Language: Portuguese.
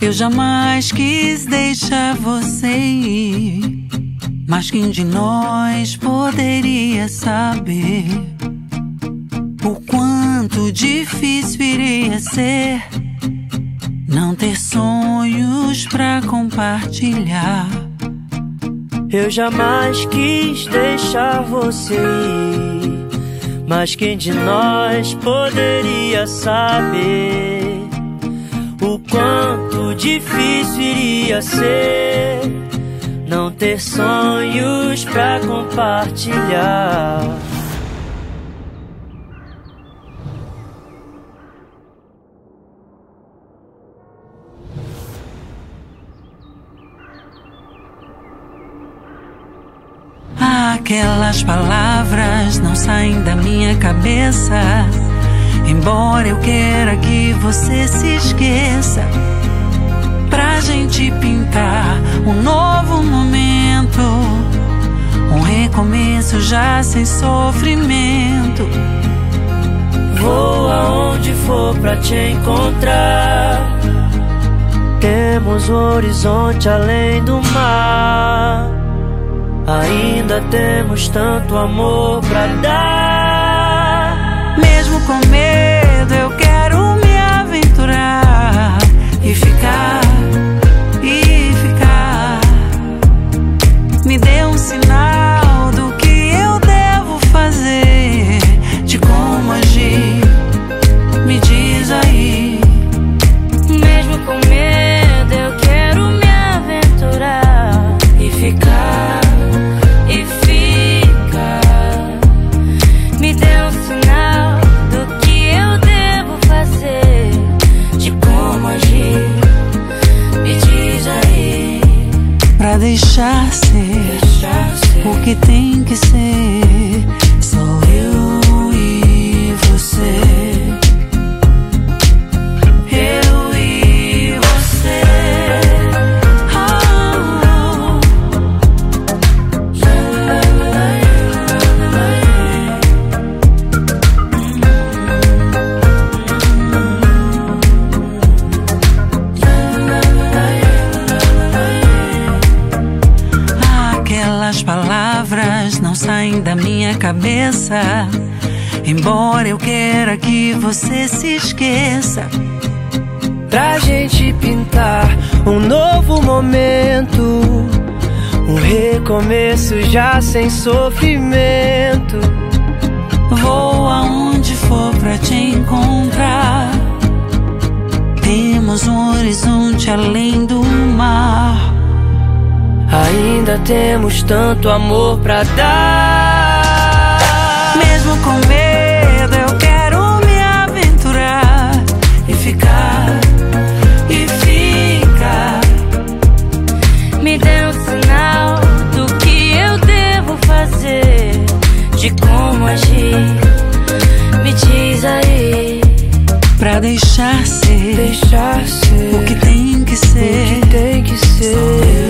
Eu jamais quis deixar você ir. Mas quem de nós poderia saber o quanto difícil iria ser não ter sonhos pra compartilhar? Eu jamais quis deixar você ir. Mas quem de nós poderia saber o quanto difícil iria ser não ter sonhos pra compartilhar? Aquelas palavras não saem da minha cabeça. Embora eu queira que você se esqueça, pra gente pintar um novo momento, um recomeço já sem sofrimento. Vou aonde for pra te encontrar. Temos um horizonte além do mar. Ainda temos tanto amor pra dar. Mesmo com medo, eu quero me aventurar e ficar, deixar ser deixar ser. o que tem que ser. Sou eu e você. Da minha cabeça. Embora eu queira que você se esqueça. Pra gente pintar um novo momento, um recomeço já sem sofrimento. Vou aonde for pra te encontrar. Temos um horizonte além do mar. Ainda temos tanto amor pra dar. Com medo, eu quero me aventurar e ficar, e ficar. me dê um sinal do que eu devo fazer, de como agir. Me diz aí, Pra deixar ser deixar ser o que tem que o ser. que tem que ser.